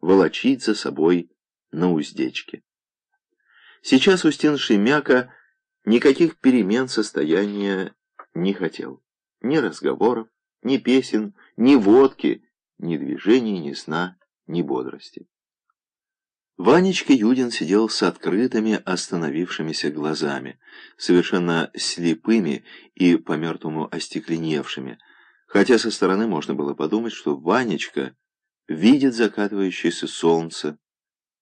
волочить за собой на уздечке. Сейчас Устин Шемяка никаких перемен состояния не хотел. Ни разговоров, ни песен, ни водки, ни движений, ни сна, ни бодрости. Ванечка Юдин сидел с открытыми, остановившимися глазами, совершенно слепыми и по-мертвому остекленевшими, хотя со стороны можно было подумать, что Ванечка видит закатывающееся солнце,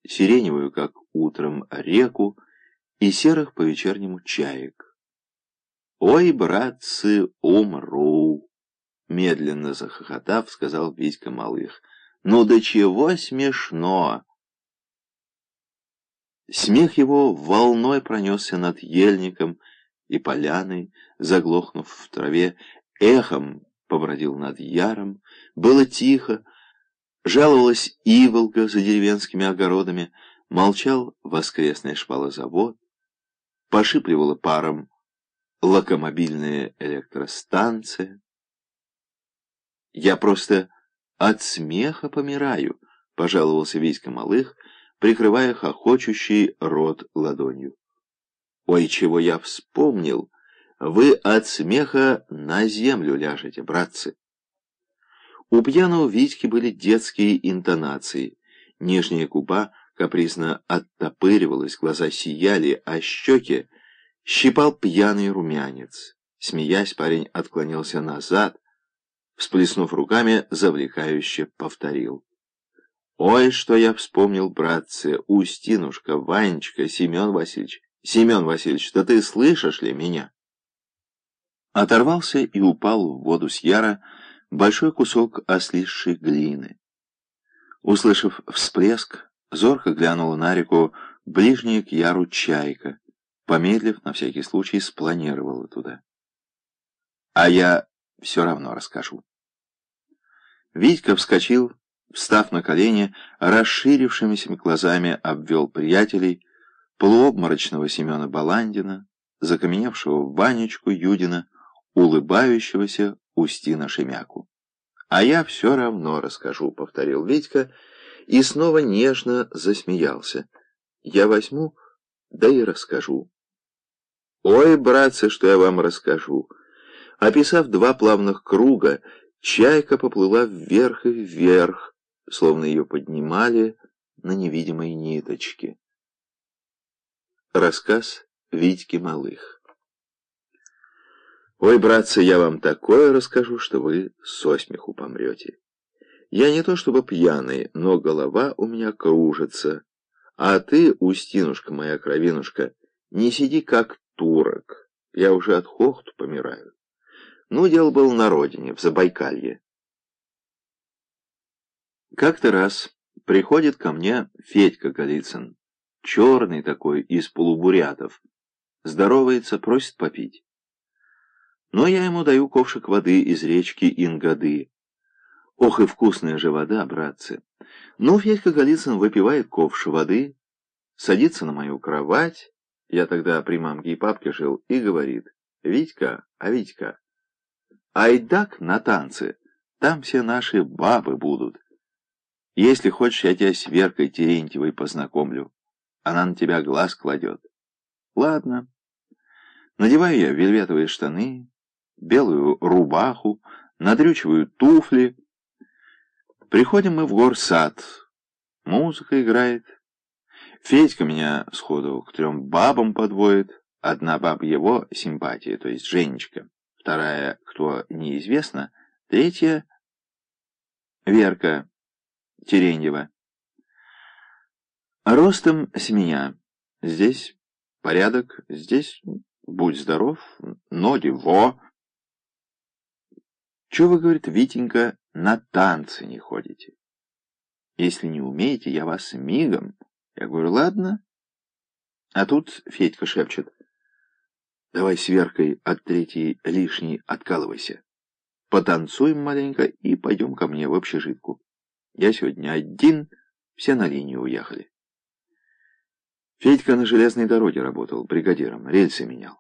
сиреневую, как утром, реку и серых по вечернему чаек. «Ой, братцы, умру!» Медленно захохотав, сказал Витька Малых. «Ну до чего смешно!» Смех его волной пронесся над ельником и поляной, заглохнув в траве, эхом побродил над яром, было тихо, жаловалась иволга за деревенскими огородами, молчал воскресный шпалозавод, пошипливала паром локомобильная электростанция. «Я просто от смеха помираю», — пожаловался Витька Малых, прикрывая хохочущий рот ладонью. «Ой, чего я вспомнил! Вы от смеха на землю ляжете, братцы!» У пьяного Витьки были детские интонации. Нижняя губа капризно оттопыривалась, глаза сияли, а щеки щипал пьяный румянец. Смеясь, парень отклонился назад, всплеснув руками, завлекающе повторил. «Ой, что я вспомнил, братцы, Устинушка, Ванечка, Семен Васильевич. Семен Васильевич, да ты слышишь ли меня?» Оторвался и упал в воду с яра большой кусок ослизшей глины. Услышав всплеск, зорко глянула на реку ближняя к яру чайка. Помедлив, на всякий случай, спланировала туда. А я все равно расскажу. Витька вскочил, встав на колени, расширившимися глазами обвел приятелей, полуобморочного Семена Баландина, закаменевшего Ванечку Юдина, улыбающегося Устина Шемяку. «А я все равно расскажу», — повторил Витька, и снова нежно засмеялся. «Я возьму, да и расскажу». «Ой, братцы, что я вам расскажу!» Описав два плавных круга, чайка поплыла вверх и вверх, словно ее поднимали на невидимой ниточке. Рассказ Витьки Малых Ой, братцы, я вам такое расскажу, что вы со смеху помрете. Я не то чтобы пьяный, но голова у меня кружится. А ты, Устинушка моя кровинушка, не сиди как турок. Я уже от хохту помираю. Ну, дело было на родине, в Забайкалье. Как-то раз приходит ко мне Федька Голицын, черный такой, из полубурятов. Здоровается, просит попить. Но я ему даю ковшик воды из речки Ингады. Ох и вкусная же вода, братцы. Ну, Федька Голицын выпивает ковш воды, садится на мою кровать, я тогда при мамке и папке жил, и говорит, «Витька, а Витька, айдак на танцы, там все наши бабы будут. Если хочешь, я тебя с Веркой Терентьевой познакомлю. Она на тебя глаз кладет». Ладно. Надеваю я вельветовые штаны, белую рубаху, надрючиваю туфли. Приходим мы в горсад. Музыка играет. Федька меня сходу к трем бабам подводит. Одна баба его симпатия, то есть Женечка. Вторая, кто неизвестно. Третья — Верка Тереньева. Ростом с меня. Здесь порядок, здесь будь здоров, ноги во. Чего вы, говорит, Витенька, на танцы не ходите? Если не умеете, я вас мигом. Я говорю, ладно. А тут Федька шепчет. Давай с Веркой от третьей лишней откалывайся. Потанцуем маленько и пойдем ко мне в общежитку. Я сегодня один, все на линию уехали. Федька на железной дороге работал бригадиром, рельсы менял.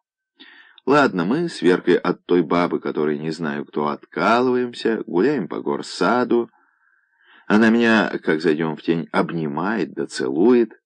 Ладно, мы с Веркой от той бабы, которой не знаю кто, откалываемся, гуляем по горсаду. Она меня, как зайдем в тень, обнимает да целует.